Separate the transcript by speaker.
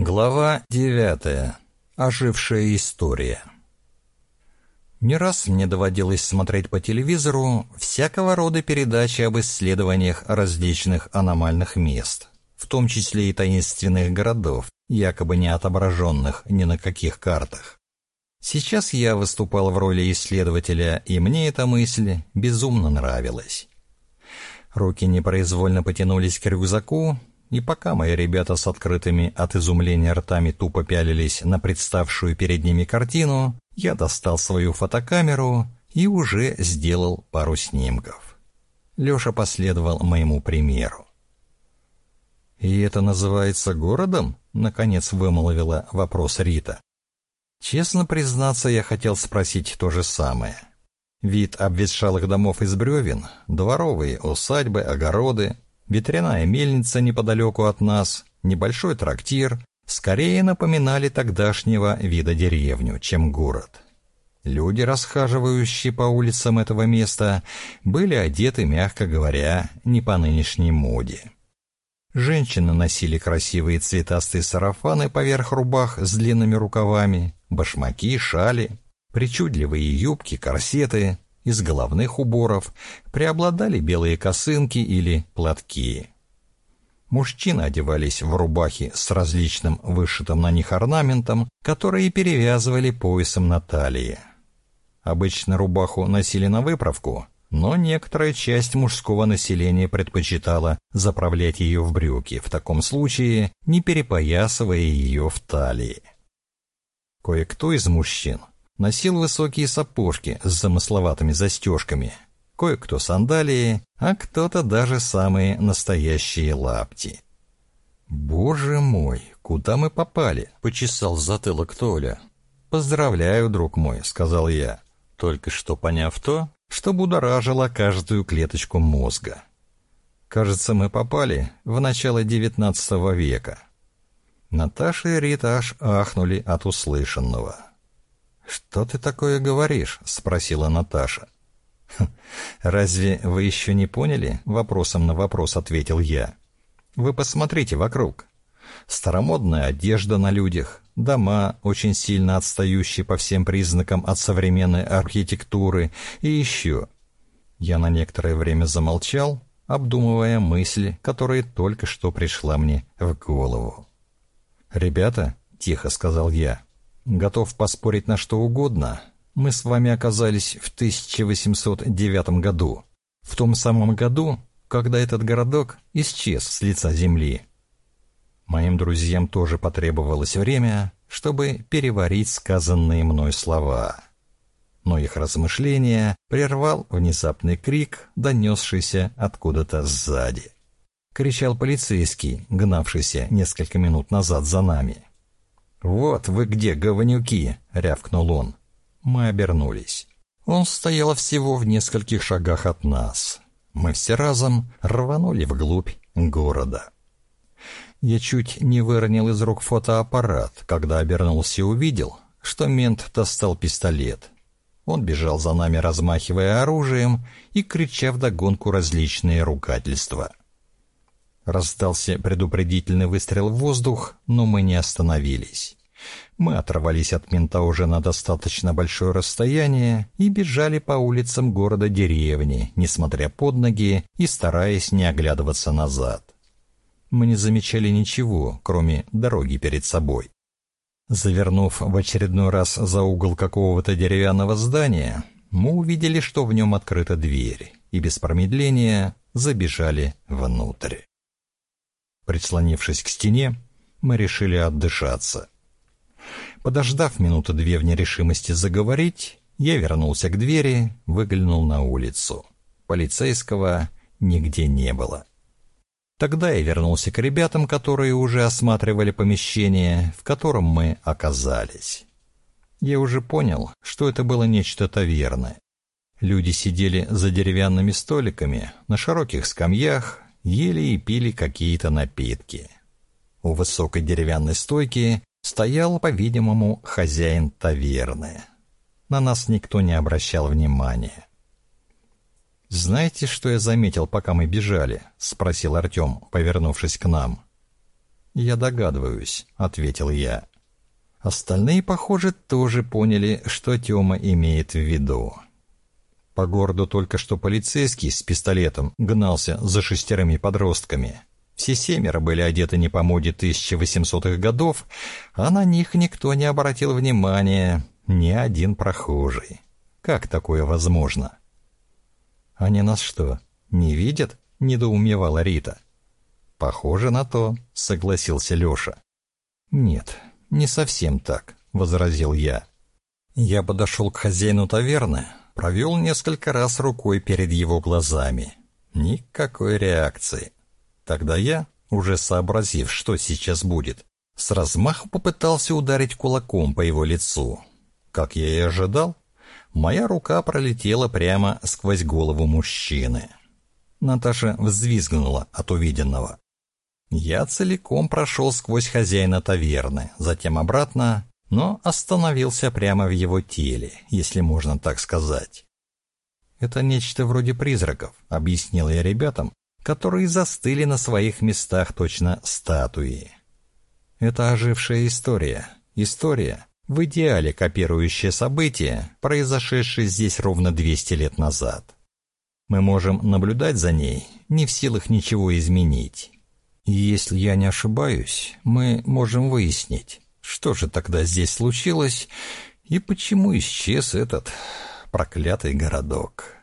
Speaker 1: Глава девятая. Ожившая история. Не раз мне доводилось смотреть по телевизору всякого рода передачи об исследованиях различных аномальных мест, в том числе и таинственных городов, якобы не отображенных ни на каких картах. Сейчас я выступал в роли исследователя, и мне эта мысль безумно нравилась. Руки непроизвольно потянулись к рюкзаку, и пока мои ребята с открытыми от изумления ртами тупо пялились на представшую перед ними картину, я достал свою фотокамеру и уже сделал пару снимков. Леша последовал моему примеру. «И это называется городом?» — наконец вымолвила вопрос Рита. Честно признаться, я хотел спросить то же самое. Вид обветшалых домов из бревен, дворовые усадьбы, огороды, ветряная мельница неподалеку от нас, небольшой трактир скорее напоминали тогдашнего вида деревню, чем город. Люди, расхаживающие по улицам этого места, были одеты, мягко говоря, не по нынешней моде. Женщины носили красивые цветастые сарафаны поверх рубах с длинными рукавами, башмаки, шали, причудливые юбки, корсеты, из головных уборов преобладали белые косынки или платки. Мужчины одевались в рубахи с различным вышитым на них орнаментом, которые перевязывали поясом на талии. Обычно рубаху носили на выправку, но некоторая часть мужского населения предпочитала заправлять ее в брюки, в таком случае не перепоясывая ее в талии. Кое-кто из мужчин носил высокие сапожки с замысловатыми застежками, кое-кто сандалии, а кто-то даже самые настоящие лапти. «Боже мой, куда мы попали?» — почесал затылок Толя. «Поздравляю, друг мой», — сказал я, только что поняв то, что будоражило каждую клеточку мозга. Кажется, мы попали в начало девятнадцатого века. Наташа и Рита аж ахнули от услышанного. «Что ты такое говоришь?» — спросила Наташа. «Хм, «Разве вы еще не поняли?» — вопросом на вопрос ответил я. «Вы посмотрите вокруг. Старомодная одежда на людях, дома, очень сильно отстающие по всем признакам от современной архитектуры, и еще...» Я на некоторое время замолчал, обдумывая мысли, которая только что пришла мне в голову. «Ребята», — тихо сказал я, — Готов поспорить на что угодно. Мы с вами оказались в 1809 году. В том самом году, когда этот городок исчез с лица земли. Моим друзьям тоже потребовалось время, чтобы переварить сказанные мной слова. Но их размышления прервал внезапный крик, донесшийся откуда-то сзади. Кричал полицейский, гнавшийся несколько минут назад за нами. «Вот вы где, говнюки!» — рявкнул он. Мы обернулись. Он стоял всего в нескольких шагах от нас. Мы все разом рванули вглубь города. Я чуть не выронил из рук фотоаппарат, когда обернулся и увидел, что мент достал пистолет. Он бежал за нами, размахивая оружием и крича вдогонку различные ругательства. Раздался предупредительный выстрел в воздух, но мы не остановились. Мы оторвались от мента уже на достаточно большое расстояние и бежали по улицам города-деревни, несмотря под ноги и стараясь не оглядываться назад. Мы не замечали ничего, кроме дороги перед собой. Завернув в очередной раз за угол какого-то деревянного здания, мы увидели, что в нем открыта дверь, и без промедления забежали внутрь. Прислонившись к стене, мы решили отдышаться. Подождав минуты две в нерешимости заговорить, я вернулся к двери, выглянул на улицу. Полицейского нигде не было. Тогда я вернулся к ребятам, которые уже осматривали помещение, в котором мы оказались. Я уже понял, что это было нечто таверное. Люди сидели за деревянными столиками, на широких скамьях, ели и пили какие-то напитки. У высокой деревянной стойки стоял, по-видимому, хозяин таверны. На нас никто не обращал внимания. «Знаете, что я заметил, пока мы бежали?» — спросил Артем, повернувшись к нам. «Я догадываюсь», — ответил я. Остальные, похоже, тоже поняли, что Тёма имеет в виду. По городу только что полицейский с пистолетом гнался за шестерыми подростками. Все семеро были одеты не по моде 1800-х годов, а на них никто не обратил внимания, ни один прохожий. Как такое возможно? «Они нас что, не видят?» — недоумевала Рита. «Похоже на то», — согласился Леша. «Нет, не совсем так», — возразил я. Я подошел к хозяину таверны, провел несколько раз рукой перед его глазами. Никакой реакции. Тогда я, уже сообразив, что сейчас будет, с размаху попытался ударить кулаком по его лицу. Как я и ожидал, моя рука пролетела прямо сквозь голову мужчины. Наташа взвизгнула от увиденного. Я целиком прошел сквозь хозяина таверны, затем обратно, но остановился прямо в его теле, если можно так сказать. «Это нечто вроде призраков», — объяснил я ребятам, которые застыли на своих местах точно статуи. Это ожившая история. История, в идеале копирующая события, произошедшие здесь ровно 200 лет назад. Мы можем наблюдать за ней, не в силах ничего изменить. Если я не ошибаюсь, мы можем выяснить, что же тогда здесь случилось и почему исчез этот проклятый городок.